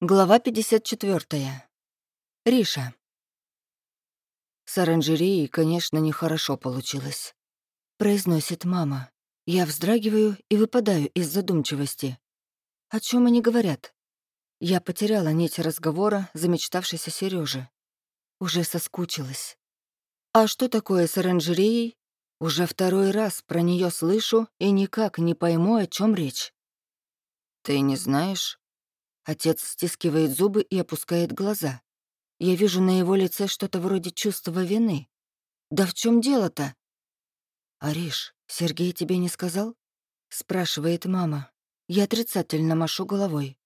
Глава 54. Риша. С оранжереей, конечно, нехорошо получилось. Произносит мама. Я вздрагиваю и выпадаю из задумчивости. О чем они говорят? Я потеряла нить разговора, замечтавшейся Сережи. Уже соскучилась. А что такое с оранжереей? Уже второй раз про нее слышу и никак не пойму, о чем речь. Ты не знаешь? Отец стискивает зубы и опускает глаза. Я вижу на его лице что-то вроде чувства вины. Да в чем дело-то? «Ариш, Сергей тебе не сказал?» — спрашивает мама. Я отрицательно машу головой.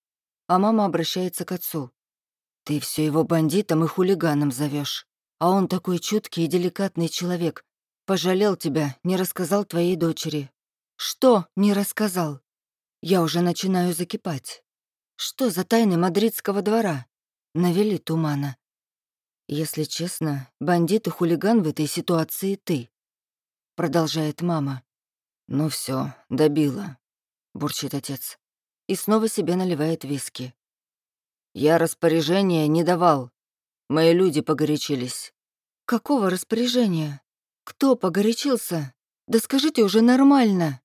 А мама обращается к отцу. «Ты все его бандитом и хулиганом зовешь, а он такой чуткий и деликатный человек. Пожалел тебя, не рассказал твоей дочери». «Что не рассказал?» Я уже начинаю закипать. Что за тайны мадридского двора? Навели тумана. Если честно, бандит и хулиган в этой ситуации ты. Продолжает мама. Ну все, добила, бурчит отец. И снова себе наливает виски. Я распоряжения не давал. Мои люди погорячились. Какого распоряжения? Кто погорячился? Да скажите уже нормально.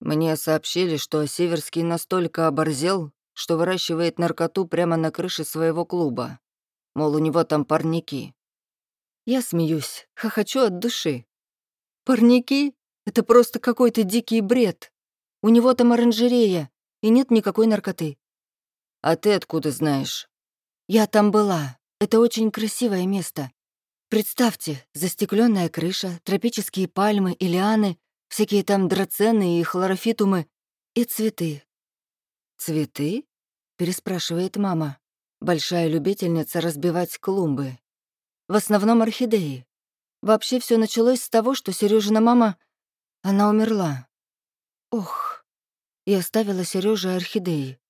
Мне сообщили, что Северский настолько оборзел, что выращивает наркоту прямо на крыше своего клуба. Мол, у него там парники. Я смеюсь, хохочу от души. Парники? Это просто какой-то дикий бред. У него там оранжерея, и нет никакой наркоты. А ты откуда знаешь? Я там была. Это очень красивое место. Представьте, застекленная крыша, тропические пальмы и лианы, всякие там драцены и хлорофитумы и цветы, «Цветы?» — переспрашивает мама. Большая любительница разбивать клумбы. В основном орхидеи. Вообще все началось с того, что Сережина мама... Она умерла. Ох. И оставила Сереже орхидеи.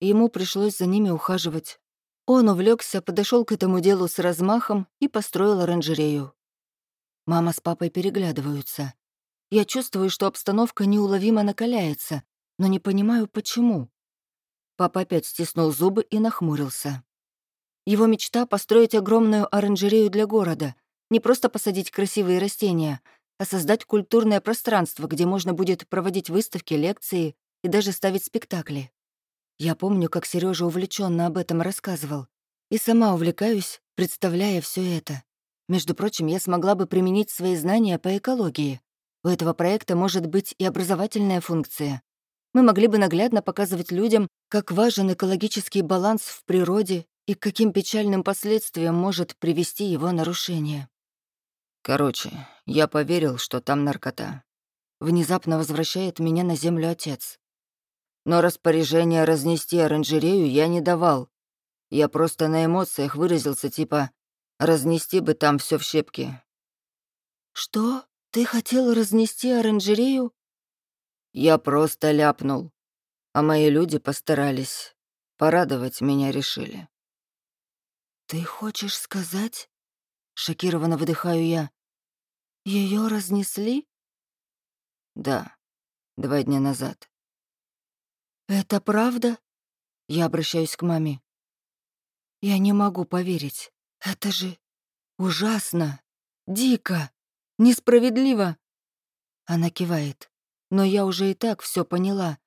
Ему пришлось за ними ухаживать. Он увлекся, подошел к этому делу с размахом и построил оранжерею. Мама с папой переглядываются. Я чувствую, что обстановка неуловимо накаляется, но не понимаю, почему. Папа опять стиснул зубы и нахмурился. Его мечта — построить огромную оранжерею для города, не просто посадить красивые растения, а создать культурное пространство, где можно будет проводить выставки, лекции и даже ставить спектакли. Я помню, как Сережа увлеченно об этом рассказывал. И сама увлекаюсь, представляя все это. Между прочим, я смогла бы применить свои знания по экологии. У этого проекта может быть и образовательная функция мы могли бы наглядно показывать людям, как важен экологический баланс в природе и к каким печальным последствиям может привести его нарушение. Короче, я поверил, что там наркота. Внезапно возвращает меня на землю отец. Но распоряжение разнести оранжерею я не давал. Я просто на эмоциях выразился, типа «разнести бы там все в щепки». «Что? Ты хотел разнести оранжерею я просто ляпнул. А мои люди постарались. Порадовать меня решили. «Ты хочешь сказать?» Шокированно выдыхаю я. Ее разнесли?» «Да, два дня назад». «Это правда?» Я обращаюсь к маме. «Я не могу поверить. Это же ужасно, дико, несправедливо». Она кивает но я уже и так все поняла.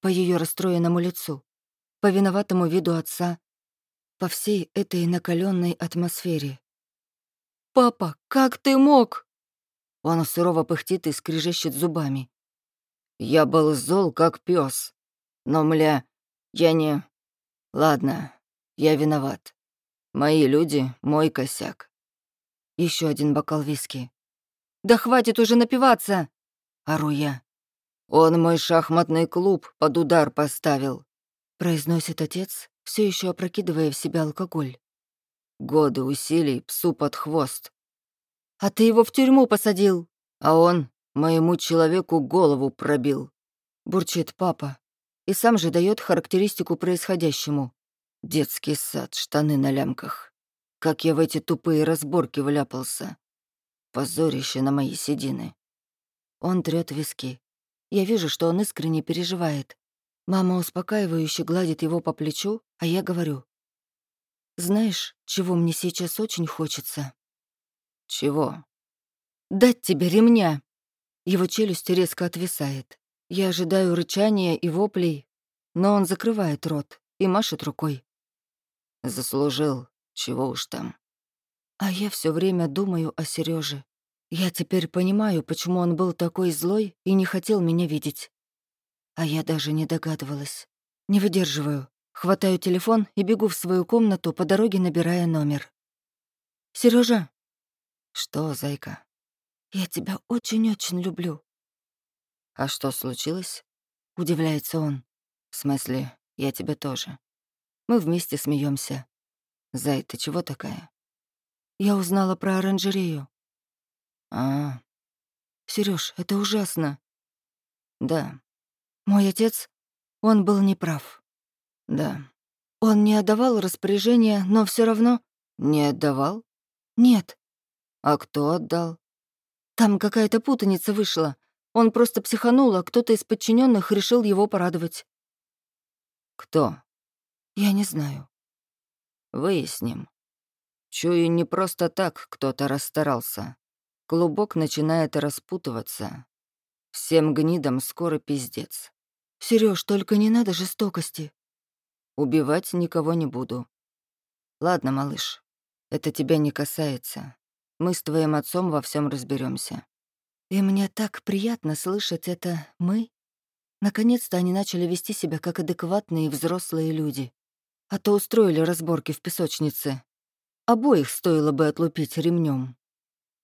По ее расстроенному лицу, по виноватому виду отца, по всей этой накаленной атмосфере. «Папа, как ты мог?» Он сурово пыхтит и скрежещет зубами. «Я был зол, как пес, но, мля, я не... Ладно, я виноват. Мои люди — мой косяк». Еще один бокал виски. «Да хватит уже напиваться!» — ору я. «Он мой шахматный клуб под удар поставил», — произносит отец, все еще опрокидывая в себя алкоголь. «Годы усилий псу под хвост». «А ты его в тюрьму посадил?» «А он моему человеку голову пробил», — бурчит папа. И сам же дает характеристику происходящему. Детский сад, штаны на лямках. Как я в эти тупые разборки вляпался. Позорище на мои седины. Он трёт виски. Я вижу, что он искренне переживает. Мама успокаивающе гладит его по плечу, а я говорю. «Знаешь, чего мне сейчас очень хочется?» «Чего?» «Дать тебе ремня!» Его челюсть резко отвисает. Я ожидаю рычания и воплей, но он закрывает рот и машет рукой. «Заслужил. Чего уж там». А я все время думаю о Сереже. Я теперь понимаю, почему он был такой злой и не хотел меня видеть. А я даже не догадывалась. Не выдерживаю. Хватаю телефон и бегу в свою комнату, по дороге набирая номер. Сережа, «Что, зайка?» «Я тебя очень-очень люблю». «А что случилось?» — удивляется он. «В смысле, я тебя тоже». Мы вместе смеемся. «Зай, ты чего такая?» «Я узнала про оранжерею». «А, Сереж, это ужасно». да, Мой отец, он был неправ. да. Он не отдавал распоряжения, но все равно... Не отдавал? Нет, А кто отдал? там какая-то путаница вышла. Он просто психанул, а кто-то из подчиненных решил его порадовать. Кто? Я не знаю. Выясним. Чую, не просто так кто-то расстарался. Клубок начинает распутываться. Всем гнидам скоро пиздец. Сереж, только не надо жестокости. Убивать никого не буду. Ладно, малыш, это тебя не касается. Мы с твоим отцом во всем разберемся. И мне так приятно слышать это «мы». Наконец-то они начали вести себя как адекватные взрослые люди. А то устроили разборки в песочнице. Обоих стоило бы отлупить ремнем.